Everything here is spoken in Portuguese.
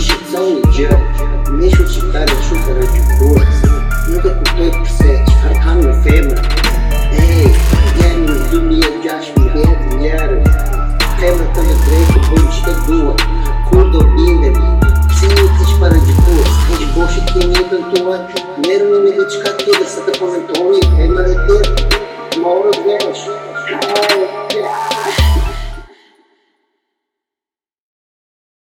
Constituição mundial, mesmo se estar a chuva de boa, nunca contou por sete, arcar no fema. Ei, ganho do meu jaspe, ganho dinheiro. Fema tão direito, bom ditadura, curdo binda-me. Sim, para de força, de bolsa que me cantou, primeiro de dedicar toda essa componente